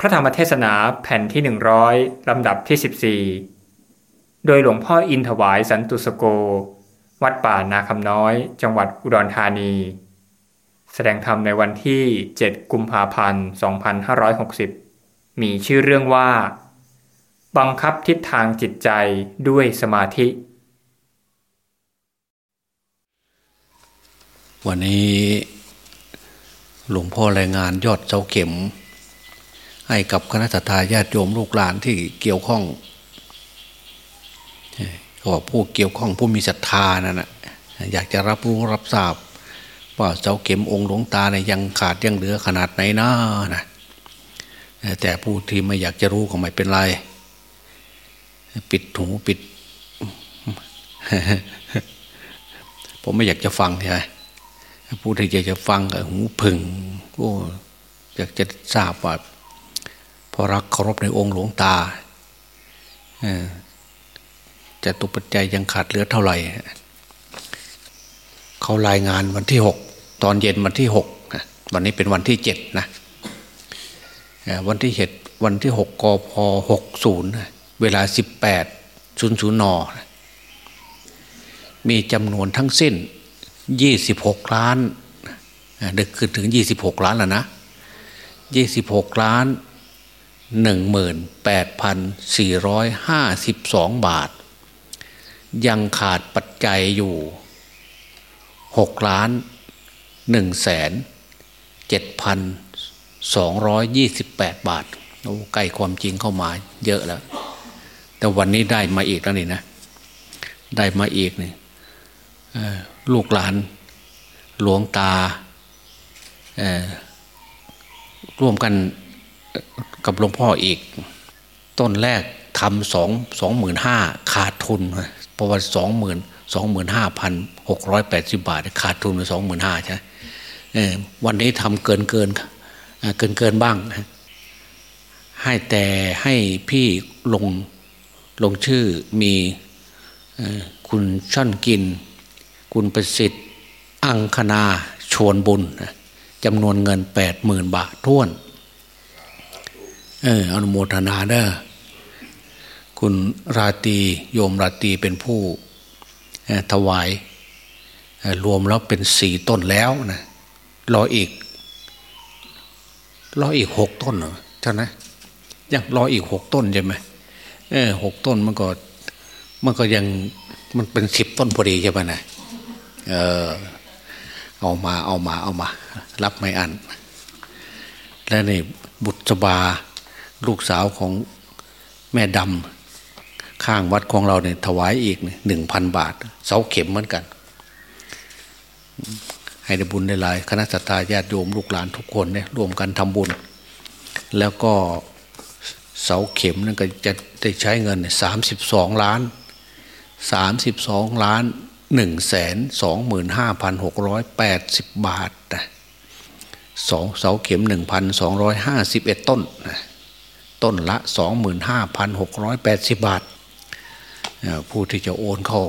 พระธรรมเทศนาแผ่นที่ 100 ลำดับที่ 14 โดยหลวงพ่ออินถวายสันตุสโก วัดป่านาคำน้อยจังหวัดอุดรธานี แสดงธรรมในวันที่ 7 กุมภาพันธ์ 2560 มีชื่อเรื่องว่า บังคับทิศทางจิตใจด้วยสมาธิ วันนี้หลวงพ่อรายงานยอดเจ้าเข็ม ให้กับคณะทาญาติโยมลูกหลานที่เกี่ยวข้องก็บอกผู้เกี่ยวข้องผู้มีศรัทธานั่นนะอยากจะรับรู้รับทราบ ว่าเจ้าเข็มองค์หลวงตาเนี่ยยังขาดยังเหลือขนาดไหนนะนะแต่ผู้ที่ไม่อยากจะรู้ก็ไม่เป็นไร ปิดหูปิด ผมไม่อยากจะฟังใช่ไหมผู้ที่อยากจะฟังกับหูพึ่งโอ้อยากจะทราบว่า พอรักเคารพในองค์หลวงตาจะตุปัจจัยยังขาดเหลือเท่าไหร่ เขารายงานวันที่หกตอนเย็นวันที่หกวันนี้เป็นวันที่เจ็ดนะวันที่เหตุวันที่หกกพหกศูนย์เวลาสิบแปดศูนย์ศูนย์นมีจำนวนทั้งสิ้นยี่สิบหกล้านเดึกขึ้นถึงยี่สิบหกล้านแล้วนะยี่สิบหกล้าน หนึ่งหมื่นแปดพันสี่ร้อยห้าสิบสองบาท ยังขาดปัจจัยอยู่หกล้านหนึ่งแสนเจ็ดพันสองร้อยยี่สิบแปดบาทโอ้ใกล้ความจริงเข้ามาเยอะแล้ว แต่วันนี้ได้มาอีกแล้วนี่นะ ได้มาอีกนี่ลูกหลานหลวงตาร่วมกันกับหลวงพ่ออีก ต้นแรกทำสองสองหมื่นห้าขาดทุนเพราะว่าสองหมื่นสองหมื่นห้าพันหกร้อยแปดสิบบาท ขาดทุนไปสองหมื่นห้าใช่วันนี้ทำเกินเกินเกินเกินบ้าง ให้แต่ให้พี่ลงลงชื่อมีคุณช่อนกิน คุณประสิทธิ์ อังคณาชวนบุญจำนวนเงินแปดหมื่นบาทท้วน เอออนุโมทนาเด้อคุณราตีโยมราตีเป็นผู้ถวายรวมแล้วเป็นสี่ต้นแล้วนะรออีก รออีกหกต้นเหรอใช่ไหมยังรออีกหกต้นใช่ไหมเออหกต้นมันก็มันก็ยังมันเป็นสิบต้นพอดีใช่ไหมนะเออเอามาเอามาเอามา รับไม่อัน และนี่บุตรบา ลูกสาวของแม่ดำข้างวัดของเราเนี่ยถวายอีกหนึ่งพันบาท เสาเข็มเหมือนกัน ให้ได้บุญได้หลายคณะสัตยาญาติโยมลูกหลานทุกคนเนี่ยรวมกันทำบุญ แล้วก็เสาเข็มนั่นก็จะได้ใช้เงินสามสิบสองล้านสามสิบสองล้านหนึ่งแสนสองหมื่นห้าพันหกร้อยแปดสิบบาทนะสองเสาเข็มหนึ่งพันสองร้อยห้าสิบเอ็ดต้นนะ ต้นละสองหมื่นห้าพันหกร้อยแปดสิบบาท ผู้ที่จะโอนเข้า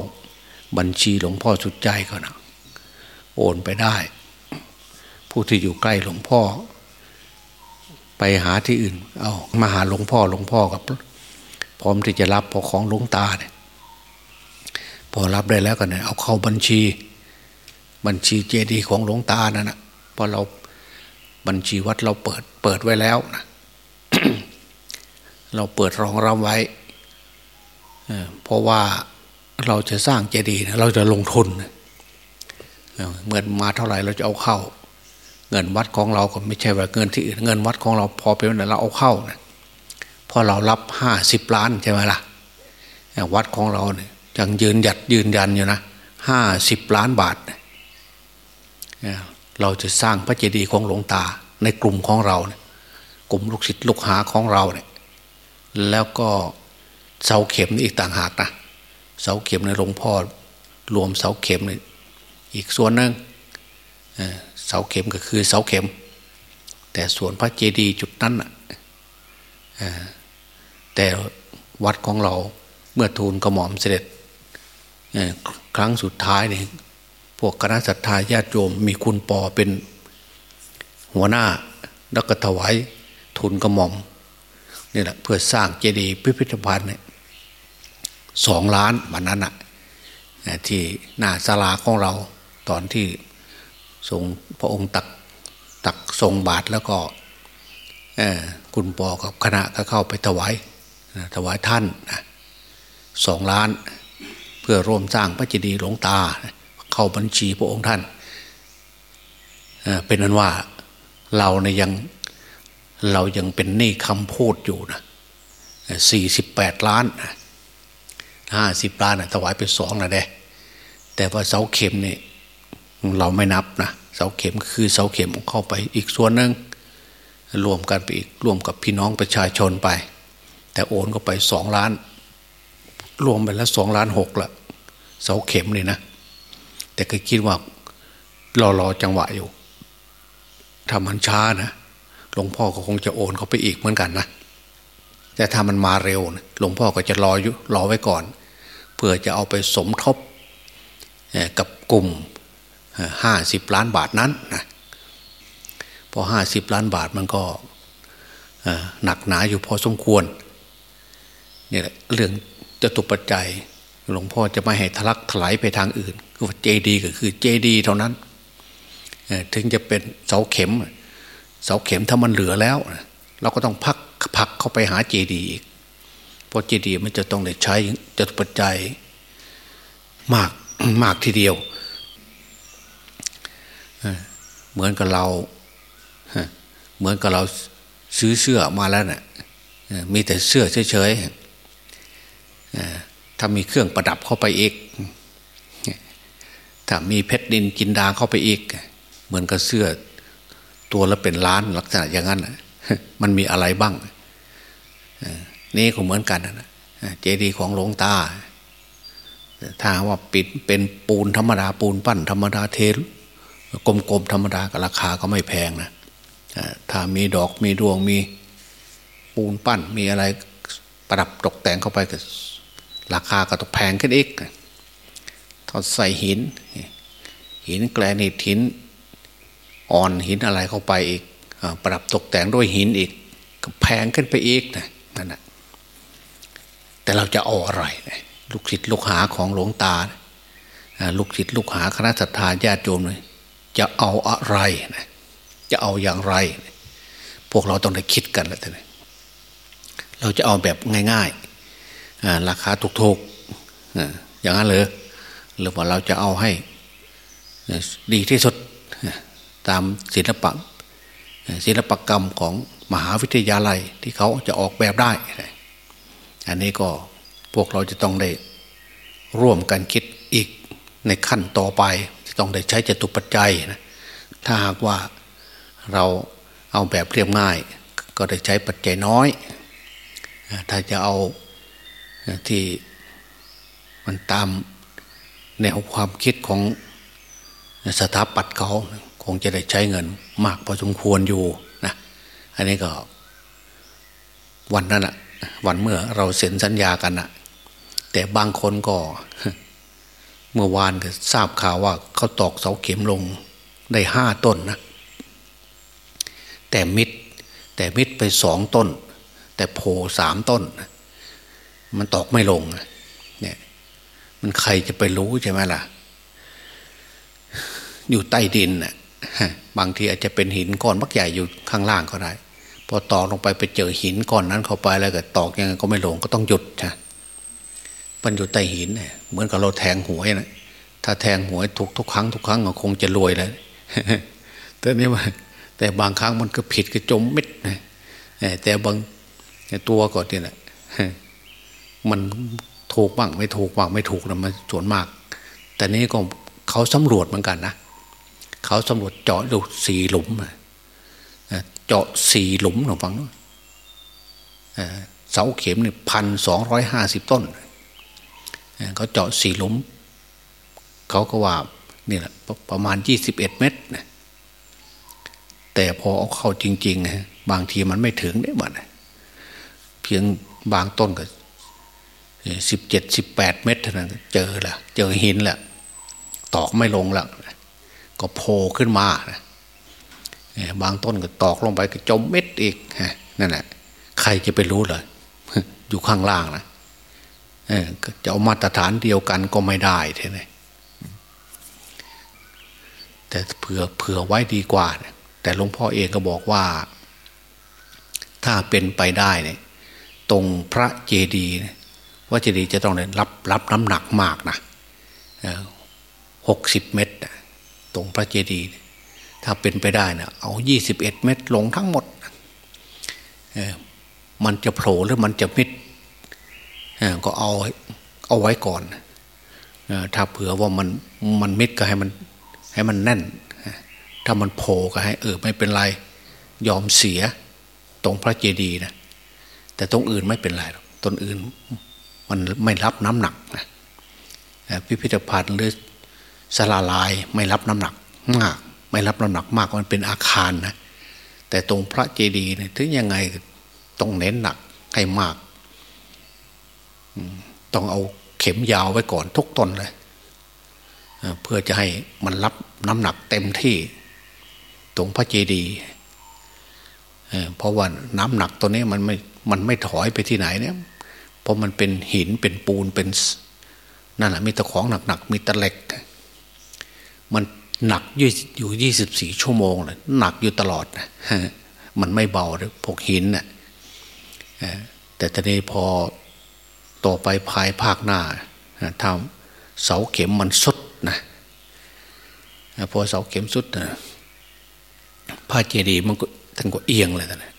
บัญชีหลวงพ่อสุดใจก็นะโอนไปได้ ผู้ที่อยู่ใกล้หลวงพ่อ ไปหาที่อื่น เอามาหาหลวงพ่อหลวงพ่อกับ พร้อมที่จะรับพอของหลวงตาเนี่ยพอรับได้แล้วกันเนี่ยเอาเข้าบัญชี บัญชีเจดีของหลวงตานั่นนะพอเราบัญชีวัดเราเปิดเปิดไว้แล้วนะ เราเปิดรองรับไว้ เพราะว่าเราจะสร้างเจดีย์เราจะลงทุนเงินมาเท่าไหร่เราจะเอาเข้า เงินวัดของเราก็ไม่ใช่ว่าเงินที่เงินวัดของเราพอเป็นเราเอาเข้านะพอเรารับห้าสิบล้านใช่ไหมล่ะวัดของเราเนี่ยยังยืนหยัดยืนยันอยู่นะห้าสิบล้านบาท เราจะสร้างพระเจดีย์ของหลวงตาในกลุ่มของเราเนี่ยกลุ่มลูกศิษย์ลูกหาของเราเนี่ย แล้วก็เสาเข็มนี่อีกต่างหากนะเสาเข็มในหลวงพ่อรวมเสาเข็มเนี่ยอีกส่วนหนึ่งเสาเข็มก็คือเสาเข็ม แต่ส่วนพระเจดีย์จุดนั้นแต่วัดของเราเมื่อทูลกระหม่อมเสด็จครั้งสุดท้ายเนี่ยพวกคณะสัตยาญาติโยมมีคุณปอเป็นหัวหน้าแล้วก็ถวายทุนกระหม่อม นี่แหละเพื่อสร้างเจดีย์พิพิธภัณฑ์เนี่ยสองล้านวันนั้นอะที่หน้าศาลาของเราตอนที่ทรงพระองค์ตักตักทรงบาทแล้วก็คุณปอกับคณะก็เข้าไปถวายถวายท่านสองล้าน เพื่อร่วมสร้างพระเจดีย์หลวงตา เข้าบัญชีพระองค์ท่าน เป็นนั้นว่าเราเนี่ยยัง เรายังเป็นหนี้คำพูดอยู่นะสี่สิบแปดล้านห้าสิบล้านนะถวายไปสองนะเด้แต่ว่าเสาเข็มนี่เราไม่นับนะเสาเข็มคือเสาเข็มเข้าไปอีกส่วนหนึ่งรวมกันไปอีกรวมกับพี่น้องประชาชนไป แต่โอนก็ไปสองล้าน รวมไปแล้วสองล้านหกละเสาเข็มนี่นะ แต่ก็คิดว่ารอรอจังหวะอยู่ถ้ามันช้านะ หลวงพ่อก็คงจะโอนเขาไปอีกเหมือนกันนะแต่ถ้ามันมาเร็วหลวงพ่อก็จะรออยู่รอไว้ก่อน เพื่อจะเอาไปสมทบกับกลุ่มห้าสิบล้านบาทนั้นนะพอห้าสิบล้านบาทมันก็หนักหนาอยู่พอสมควรเนี่แหละเรื่องจะตุปัจจัย หลวงพ่อจะไม่ให้ทะลักถลายไปทางอื่นคือเจดีก็คือเจดีเท่านั้น ถึงจะเป็นเสาเข็ม เสาเข็มถ้ามันเหลือแล้ว เราก็ต้องพักพักเข้าไปหาเจดีอีกเพราะเจดีมันจะต้องได้ใช้จะปัจจัยมากมากทีเดียว เหมือนกับเราเหมือนกับเราซื้อเสื้อมาแล้วเนะ่ยมีแต่เสื้อเฉยๆถ้ามีเครื่องประดับเข้าไปอีก ถ้ามีเพชรดินกินดาเข้าไปอีก เหมือนกับเสื้อ ตัวละเป็นล้านลักษณะอย่างนั้นมันมีอะไรบ้างนี่ก็เหมือนกันนะเจดีย์ของหลวงตาถ้าว่าปิดเป็นปูนธรรมดาปูนปั้นธรรมดาเทลกลมๆธรรมดาก็ราคาก็ไม่แพงนะถ้ามีดอกมีดวงมีปูนปั้นมีอะไรประดับตกแต่งเข้าไปก็ราคาก็ต้องแพงขึ้นอีกทอดใส่หิน หินแกรนิตหิน อ่อนหินอะไรเข้าไปอีกปรับตกแต่งด้วยหินอีกแพงขึ้นไปอีกนะนั่นแหะแต่เราจะเอาอะไรลูกศิษย์ลูกหาของหลวงตา ลูกศิษย์ลูกหาคณะสัตยาญาติโยมเลยจะเอาอะไรนะจะเอาอย่างไร พวกเราต้องได้คิดกันแล้วท่านเราจะเอาแบบง่ายๆราคาถูกๆอย่างนั้นเลยหรือว่าเราจะเอาให้ดีที่สุด ตามศิลปะศิลปกรรมของมหาวิทยาลัยที่เขาจะออกแบบได้ อันนี้ก็พวกเราจะต้องได้ร่วมกันคิดอีกในขั้นต่อไป จะต้องได้ใช้จตุปัจจัยนะถ้าหากว่าเราเอาแบบเรียบง่าย ก็ได้ใช้ปัจจัยน้อย ถ้าจะเอาที่มันตามแนวความคิดของสถาปัตย์เขา คงจะได้ใช้เงินมากพอสมควรอยู่นะอันนี้ก็วันนั้นอะวันเมื่อเราเซ็นสัญญากันอะแต่บางคนก็ เมื่อวานก็ทราบข่าวว่าเขาตอกเสาเข็มลงได้ห้าต้นนะแต่มิดแต่มิดไปสองต้น แต่โผสามต้น มันตอกไม่ลงเนี่ยมันใครจะไปรู้ใช่ไหมล่ะ อยู่ใต้ดินน่ะ บางทีอาจจะเป็นหินก้อนมักใหญ่อยู่ข้างล่างก็ได้ พอตอกลงไปไปเจอหินก้อนนั้นเข้าไปแล้วก็ตอกยังไงก็ไม่หลงก็ต้องหยุดใช่มันอยู่ใต้หินเนี่ยเหมือนกับเราแทงหวยนะถ้าแทงหวยถูกทุกครั้งทุกครั้งก็คงจะรวยเลยแต่นี่ว่าแต่บางครั้งมันก็ผิดก็จมมิดนะแต่บางตัวก็เนี่ยแหละมันถูกบ้างไม่ถูกบ้างไม่ถูกนะมันส่วนมาก แต่นี้ก็เขาสำรวจเหมือนกันนะ เขาสำรวจเจาะดูสี่หลุมเจาะสี่หลุมหนูฟังเสาเข็มเนี่ยพันสองร้อยห้าสิบต้นเขาเจาะสี่หลุม เขาก็ว่านี่แหละประมาณยี่สิบเอ็ดเมตรนะแต่พอเอาเข้าจริงๆนะบางทีมันไม่ถึงได้หมดเพียงบางต้นก็สิบเจ็ดสิบแปดเมตรเท่านั้นเจอละเจอหินละตอกไม่ลงล้ว ก็โผล่ขึ้นมาบางต้นก็ตอกลงไปก็จมเม็ดอีกนั่นแหละใครจะไปรู้เลยอยู่ข้างล่างนะจะเอามาตรฐานเดียวกันก็ไม่ได้เท่ไหแต่เผื่อเผื่อไว้ดีกว่า แต่หลวงพ่อเองก็บอกว่า ถ้าเป็นไปได้เนี่ยตรงพระเจดีย์ว่าเจดีย์จะต้องรับรับน้ำหนักมากนะหกสิบเมตร ตรงพระเจดีย์ถ้าเป็นไปได้นะเอายี่สิบเอ็ดเมตรลงทั้งหมดมันจะโผล่หรือมันจะมิดก็เอาเอาไว้ก่อนถ้าเผื่อว่ามันมันมิดก็ให้มันให้มันแน่น ถ้ามันโผล่ก็ให้เออไม่เป็นไรยอมเสียตรงพระเจดีย์นะแต่ตรงอื่นไม่เป็นไรหรอกตรงอื่นมันไม่รับน้ำหนักนะพิพิธภัณฑ์หรือ สลาลายไม่รับน้ำหนักมาก ไม่รับน้ำหนักมากมันเป็นอาคารนะแต่ตรงพระเจดีย์เนี่ยถึงยังไงต้องเน้นหนักให้มากต้องเอาเข็มยาวไว้ก่อนทุกต้นเลยเพื่อจะให้มันรับน้ำหนักเต็มที่ ตรงพระเจดีย์เพราะว่าน้ำหนักตัวนี้มันไม่มันไม่ถอยไปที่ไหนเนี่ยเพราะมันเป็นหินเป็นปูนเป็นนั่นแหละมีตะของหนักๆมีตะเหล็ก มันหนักอยู่ยี่สิบสี่ชั่วโมงเลยหนักอยู่ตลอดนะมันไม่เบาเลยพวกหินน่ะแต่ตอนนี้พอต่อไปภายภาคหน้าถ้าเสาเข็มมันสุดนะพอเสาเข็มสุดนะผ้าเจดีย์มันก็ท่านก็เอียงเลยนะ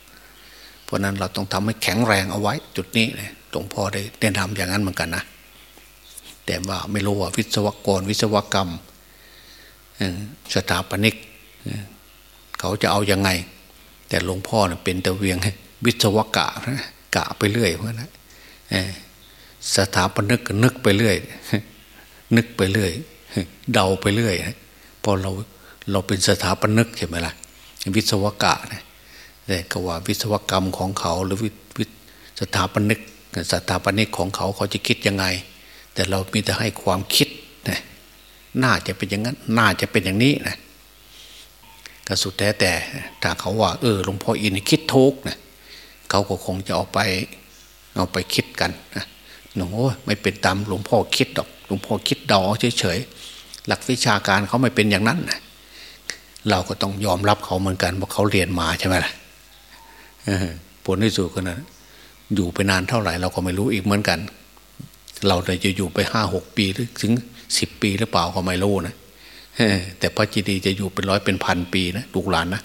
เพราะนั้นเราต้องทำให้แข็งแรงเอาไว้ จุดนี้นะหลวงพ่อได้แนะนำอย่างนั้นเหมือนกันนะแต่ว่าไม่รู้ว่าวิศวกรวิศวกรรม สถาปนิกเขาจะเอาอยัางไง แต่หลวงพ่อเป็นตะเวียงวิศวกะกะไปเรื่อยเพราะนั้นสถาปนิกนึกไปเรื่อย นึกไปเรื่อย เดาไปเรื่อยพอเราเราเป็นสถาปนิกใช่ไหมล่ะวิศวกะนะแต่ก็ว่าวิศวกรรมของเขาหรือวิสถาปนิกสถาปนิกของเขาเขาจะคิดยังไง แต่เรามีแต่ให้ความคิดนะ น่าจะเป็นอย่างนั้น น่าจะเป็นอย่างนี้นะก็สุดแท้แต่ถ้าเขาว่า เออหลวงพ่ออินคิดทุกนะเขาก็คงจะเอาไป เอาไปคิดกันนะหนูไม่เป็นตามหลวงพ่อคิดดอกหลวงพ่อคิดเดาเฉยๆหลักวิชาการเขาไม่เป็นอย่างนั้นนะเราก็ต้องยอมรับเขาเหมือนกันว่าเขาเรียนมาใช่ไหมล่ะผลที่สุดก็นะอยู่ไปนานเท่าไหร่ เราก็ไม่รู้อีกเหมือนกัน เราเลยจะอยู่ไปห้าหกปีหรือถึง สิบปีหรือเปล่าก็ไม่รู้นะแต่พระจีดีจะอยู่เป็นร้อยเป็นพันปีนะลูกหลานนะ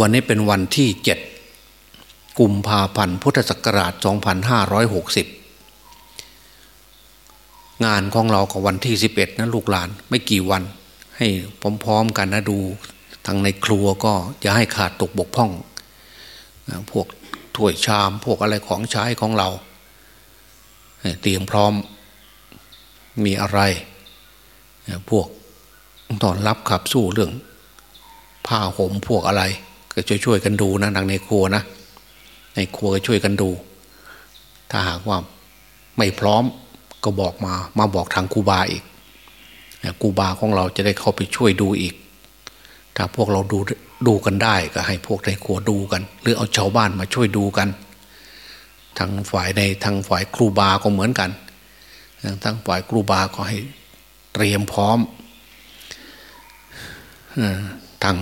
วันนี้เป็นวันที่เจ็ดกุมภาพันธ์พุทธศักราช 2560 งานของเรากับวันที่ 11 นะลูกหลานไม่กี่วัน ให้พร้อมๆกันนะดูทางในครัวก็จะให้ขาดตกบกพร่อง พวกถ้วยชามพวกอะไรของใช้ของเราเตรียมพร้อม มีอะไรพวกตอนรับขับสู้เรื่อง ผ้าห่มพวกอะไร ก็ช่วยๆกันดูนะทางในครัวนะในครัวก็ช่วยกันดู ถ้าหากว่าไม่พร้อมก็บอกมามาบอกทางกูบาอีกกูบาของเราจะได้เข้าไปช่วยดูอีก ถ้าพวกเราดูดูกันได้ก็ให้พวกในครัวดูกัน หรือเอาชาวบ้านมาช่วยดูกัน ทางฝ่ายในทางฝ่ายครูบาก็เหมือนกัน ทางฝ่ายครูบาก็ให้เตรียมพร้อมทาง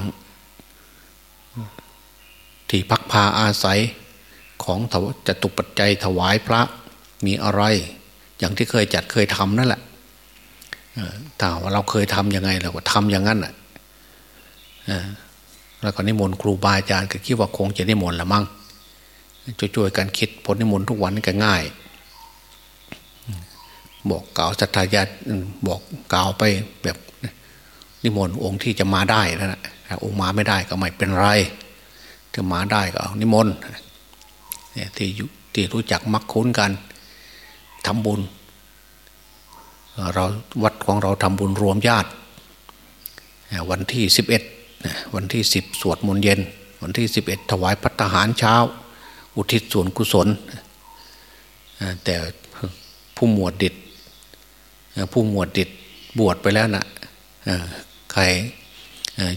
ที่พักพาอาศัยของจะตุปัจจัยถวายพระมีอะไร อย่างที่เคยจัดเคยทำนั่นแหละถ้าว่าเราเคยทำยังไงเราก็ทำอย่างนั้นแหละแล้วก็นิมนต์ครูบาอาจารย์ก็คิดว่าคงจะนิมนต์ละมั่งช่วยๆกันคิดผลนิมนต์ทุกวันก็ง่าย บอกกล่าวศรัทธาญาติบอกกล่าวไปแบบนิมนต์องค์ที่จะมาได้นั่นะองค์มาไม่ได้ก็ไม่เป็นไรถ้ามาได้ก็นิมนต์ที่ที่รู้จักมักคุ้นกันทำบุญเราวัดของเราทำบุญรวมญาติ วันที่สิบเอ็ดวันที่สิบสวดมนต์เย็น วันที่สิบเอ็ดถวายพัฒหารเช้า อุทิศส่วนกุศล แต่ผู้หมวดดิด ผู้หมวดดิดบวชไปแล้วนะใคร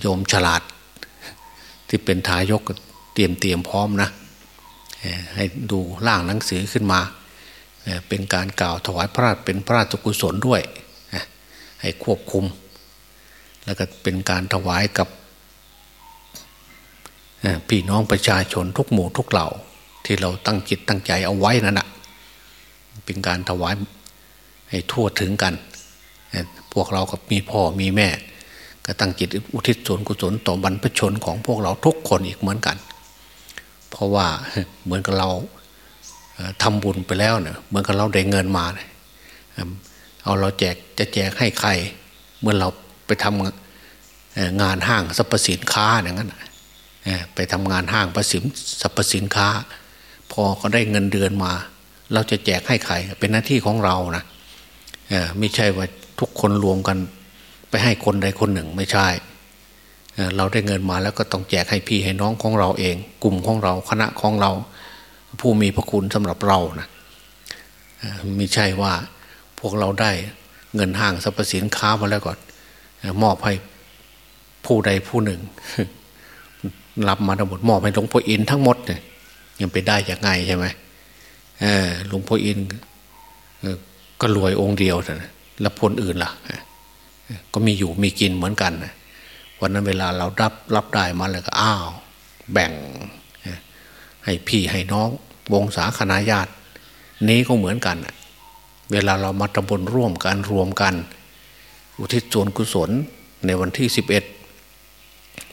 โยมฉลาด ที่เป็นทายกเตรียมเตรียมพร้อมนะให้ดูร่างหนังสือขึ้นมา เป็นการกล่าวถวายพระราชเป็นพระราชกุศลด้วย ให้ควบคุม แล้วก็เป็นการถวายกับพี่น้องประชาชนทุกหมู่ทุกเหล่า ที่เราตั้งจิตตั้งใจเอาไว้นั่นแหะเป็นการถวาย ให้ทั่วถึงกัน พวกเรากับมีพ่อมีแม่ ก็ตั้งจิตอุทิศส่วนกุศลต่อบรรพชนของพวกเราทุกคนอีกเหมือนกัน เพราะว่าเหมือนกับเราทำบุญไปแล้วเนี่ยเหมือนกับเราได้เงินมาเอาเราแจกจะแจกให้ใครเมื่อเราไปทำงานห้างสรรพสินค้าอย่างนั้นไปทำงานห้างประสิมสรรพสินค้า พอเขาได้เงินเดือนมา เราจะแจกให้ใครเป็นหน้าที่ของเรานะ ไม่ใช่ว่าทุกคนรวมกันไปให้คนใดคนหนึ่งไม่ใช่ เราได้เงินมาแล้วก็ต้องแจกให้พี่ให้น้องของเราเอง กลุ่มของเราคณะของเรา ผู้มีพระคุณสำหรับเรานะไม่ใช่ว่าพวกเราได้เงินห้างสรรพสินค้ามาแล้วก่อนมอบให้ผู้ใดผู้หนึ่ง รับมาทั้งหมดมอบให้หลวงพ่ออินทั้งหมดเนี่ยยังไปได้ยังไงใช่ไหมหลวงพ่ออิน ก็รวยองค์เดียวนะแล้วคนอื่นล่ะ ก็มีอยู่มีกินเหมือนกันนะวันนั้นเวลาเรารับรับได้มาแล้วก็อ้าว แบ่ง ให้พี่ให้น้อง วงศาคณะญาติ นี้ก็เหมือนกัน เวลาเรามาตำบลร่วมกันรวมกัน อุทิศส่วนกุศลในวันที่สิบเอ็ด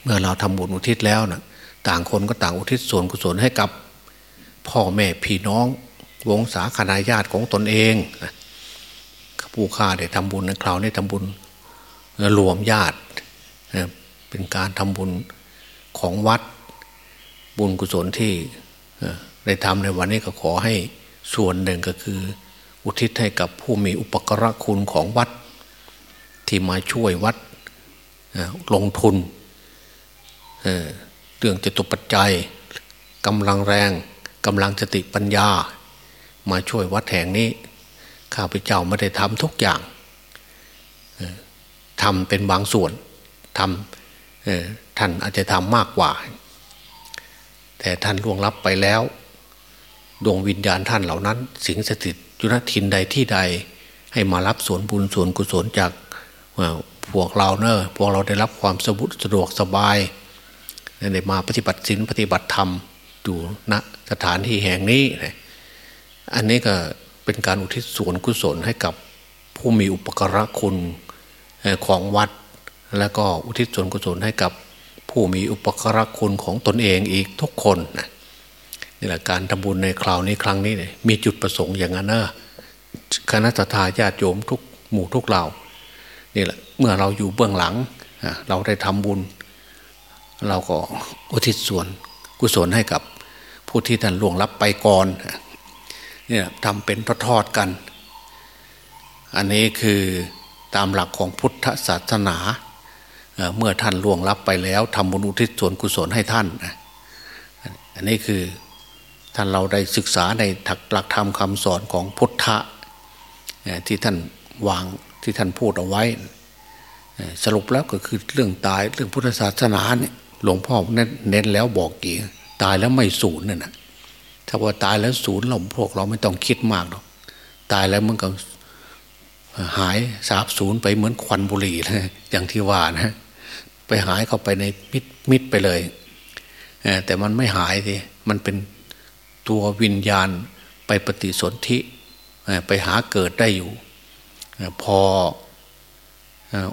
เมื่อเราทำบุญอุทิศแล้วนะต่างคนก็ต่างอุทิศส่วนกุศลให้กับ พ่อแม่พี่น้อง วงศาคณาญาติของตนเอง ผู้ฆ่าได้ทำบุญในคราวนี้ทำบุญรวมญาติเป็นการทำบุญของวัดบุญกุศลที่ได้ทำในวันนี้ก็ขอให้ส่วนหนึ่งก็คือ อุทิศให้กับผู้มีอุปกรณคุณของวัด ที่มาช่วยวัดลงทุนเรื่องจตุปัจจัยกำลังแรงกำลังสติปัญญา มาช่วยวัดแห่งนี้ ข้าพเจ้าไม่ได้ทำทุกอย่างทำเป็นบางส่วนทำท่านอาจจะทำมากกว่า แต่ท่านล่วงลับไปแล้ว ดวงวิญญาณท่านเหล่านั้น สิงสถิตยุนทินใดที่ใด ให้มารับส่วนบุญส่วนกุศลจากพวกเราเนอะพวกเราได้รับความสะดวกสบายได้มาปฏิบัติศีลปฏิบัติธรรมอยู่ณสถานที่แห่งนี้ อันนี้ก็ เป็นการอุทิศส่วนกุศลให้กับผู้มีอุปการะคุณของวัด แล้วก็อุทิศส่วนกุศลให้กับผู้มีอุปการะคุณของตนเองอีกทุกคนนะนี่แหละการทำบุญในคราวนี้ครั้งนี้เนี่ยมีจุดประสงค์อย่างนั้นนะคณะทาญาติโยมทุกหมู่ทุกเหล่านี่แหละเมื่อเราอยู่เบื้องหลังเราได้ทำบุญ เราก็อุทิศส่วนกุศลให้กับผู้ที่ท่านล่วงลับไปก่อน เนี่ยทำเป็นทอดๆกัน อันนี้คือตามหลักของพุทธศาสนาเมื่อท่านล่วงลับไปแล้วทำบุญอุทิศส่วนกุศลให้ท่าน อันนี้คือท่านเราได้ศึกษาในถักหลักธรรมคำสอนของพุทธะที่ท่านวางที่ท่านพูดเอาไว้ สรุปแล้วก็คือเรื่องตายเรื่องพุทธศาสนาเนี่ยหลวงพ่อเน้นแล้วบอกกี่ตายแล้วไม่สูญนั่นนะ ถ้าว่าตายแล้วสูญเราพวกเราไม่ต้องคิดมากหรอกตายแล้วมันก็หายสาบสูญไปเหมือนควันบุหรี่นะอย่างที่ว่านะไปหายเข้าไปในมิดมิดไปเลยแต่มันไม่หายสิมันเป็นตัววิญญาณไปปฏิสนธิไปหาเกิดได้อยู่ พอ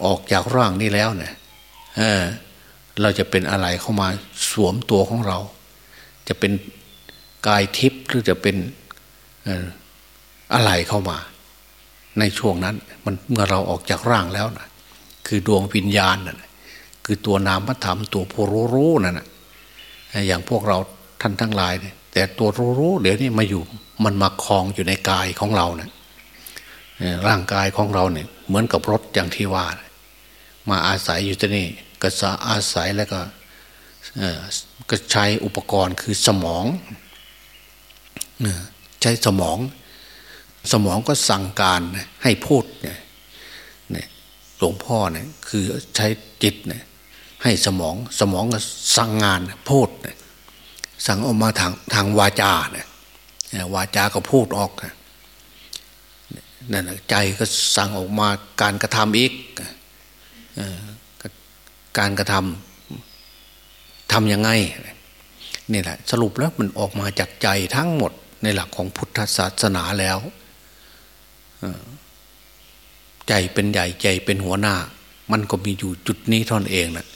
ออกจากร่างนี้แล้วเนี่ยเราจะเป็นอะไรเข้ามาสวมตัวของเรา จะเป็น กายทิพย์หรือจะเป็นอะไรเข้ามา ในช่วงนั้น มันเมื่อเราออกจากร่างแล้วนะคือดวงวิญญาณนะ่ะคือตัวนามธรรมตัวโพโรโรนั่นนะอย่างพวกเราท่านทั้งหลายเนี่ยแต่ตัวโรโรเดี๋ยวนี้มาอยู่มันมาคลองอยู่ในกายของเราเนะี่ยร่างกายของเราเนี่ยเหมือนกับรถอย่างที่ว่า มาอาศัยอยู่ที่นี่ก็สอาศัยแล้วก็ก็ใช้อุปกรณ์คือสมอง ใช้สมอง สมองก็สั่งการให้พูดเนี่ยหลวงพ่อเนี่ยคือใช้จิตเนี่ยให้สมองสมองก็สั่งงานพูดเนี่ยสั่งออกมาทางทางวาจาเนี่ยวาจาก็พูดออกนั่นใจก็สั่งออกมาการกระทำอีกการกระทำทำยังไงนี่แหละสรุปแล้วมันออกมาจากใจทั้งหมด ในหลักของพุทธศาสนาแล้วใจเป็นใหญ่ใจเป็นหัวหน้า มันก็มีอยู่จุดนี้ท่านเองนะ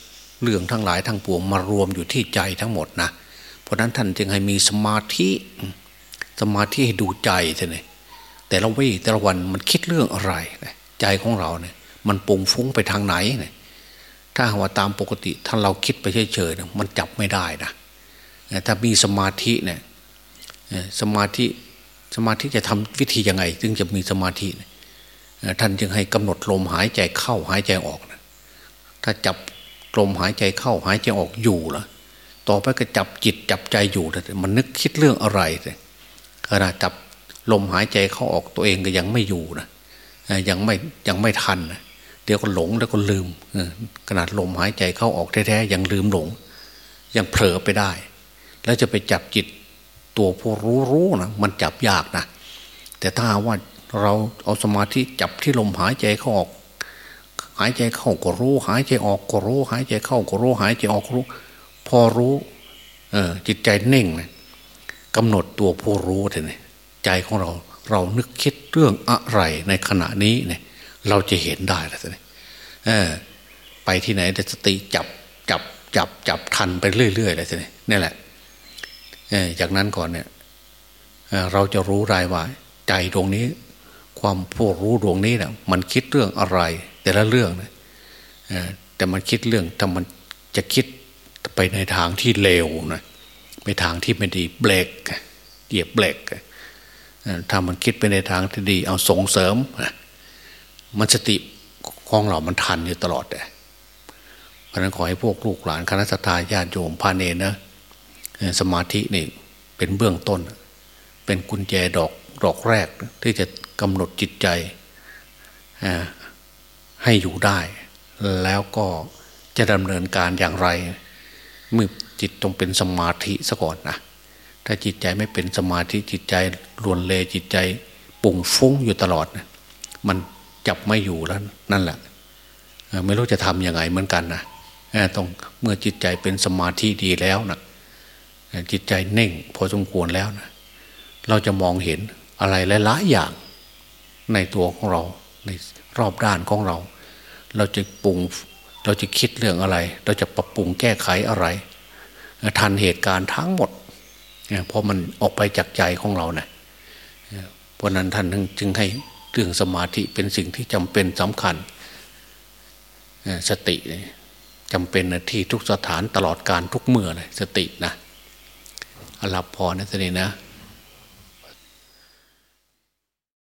เรื่องทั้งหลายทั้งปวงมารวมอยู่ที่ใจทั้งหมดนะเพราะนั้นท่านจึงให้มีสมาธิสมาธิให้ดูใจท่านเลยแต่ละวิแต่ละวันมันคิดเรื่องอะไรใจของเราเนี่ย มันปุ่งฟุ้งไปทางไหนเนี่ยถ้าว่าตามปกติถ้าเราคิดไปเฉยๆมันจับไม่ได้นะถ้ามีสมาธิเนี่ย สมาธิสมาธิจะทำวิธียังไง จึงจะมีสมาธิท่านจึงให้กำหนดลมหายใจเข้าหายใจออกนะถ้าจับลมหายใจเข้าหายใจออกอยู่ล้วต่อไปก็จับจิตจับใจอยู่แต่มันนึกคิดเรื่องอะไรเลยขณะจับลมหายใจเข้าออกตัวเองก็ยังไม่อยู่นะยังไม่ยังไม่ทันนะเดี๋ยวก็หลงแล้วก็ลืมขนาดลมหายใจเข้าออกแท้ๆยังลืมหลง ยังเผลอไปได้ แล้วจะไปจับจิต ตัวผู้รู้รู้นะมันจับยากนะแต่ถ้าว่าเราเอาสมาธิจับที่ลมหายใจเข้าออก หายใจเข้าก็รู้ หายใจออกก็รู้ หายใจเข้าก็รู้ หายใจออกรู้ พอรู้ เออจิตใจเน่งนะกำหนดตัวผู้รู้เถอะใจของเราเรานึกคิดเรื่องอะไรในขณะนี้เนี่ยเราจะเห็นได้แล้วเนี่ยเออไปที่ไหนแต่สติจับจับจับจับทันไปเรื่อยๆเลยทีนี้นี่แหละ จากนั้นก่อนเนี่ยเราจะรู้รายว่า ใจตรงนี้ ความผู้รู้ดวงนี้นะมันคิดเรื่องอะไร แต่ละเรื่องนะแต่มันคิดเรื่องถ้ามันจะคิดไปในทางที่เลวนะไปทางที่ไม่ดีเบรกเหยียบเบรกถ้ามันคิดไปในทางที่ดี เอาส่งเสริมมันสติของเรามันทันอยู่ตลอดเลยเพราะนั้นขอให้พวกลูกหลานคณะสัตยาญาติโยมพาเนนะ สมาธินี่เป็นเบื้องต้น เป็นกุญแจดอกดอกแรกที่จะกำหนดจิตใจให้อยู่ได้ แล้วก็จะดำเนินการอย่างไร เมื่อจิตต้องเป็นสมาธิซะก่อนนะถ้าจิตใจไม่เป็นสมาธิจิตใจลวนเลจิตใจปุ่งฟุ้งอยู่ตลอดนะมันจับไม่อยู่แล้วนั่นแหละไม่รู้จะทำยังไงเหมือนกันนะต้องเมื่อจิตใจเป็นสมาธิดีแล้วนะ จิตใจเน่ง พอสมควรแล้วนะเราจะมองเห็นอะไรหลายๆอย่างในตัวของเราในรอบด้านของเรา เราจะปรุงเราจะคิดเรื่องอะไร เราจะปรับปรุงแก้ไขอะไร ทันเหตุการณ์ทั้งหมดเพราะมันออกไปจากใจของเราเนะเพราะนั้นท่านจึงให้เรื่องสมาธิเป็นสิ่งที่จำเป็นสำคัญสติจำเป็นที่ทุกสถานตลอดการทุกเมื่อเลยสตินะ หลับพอนะท่านเองนะ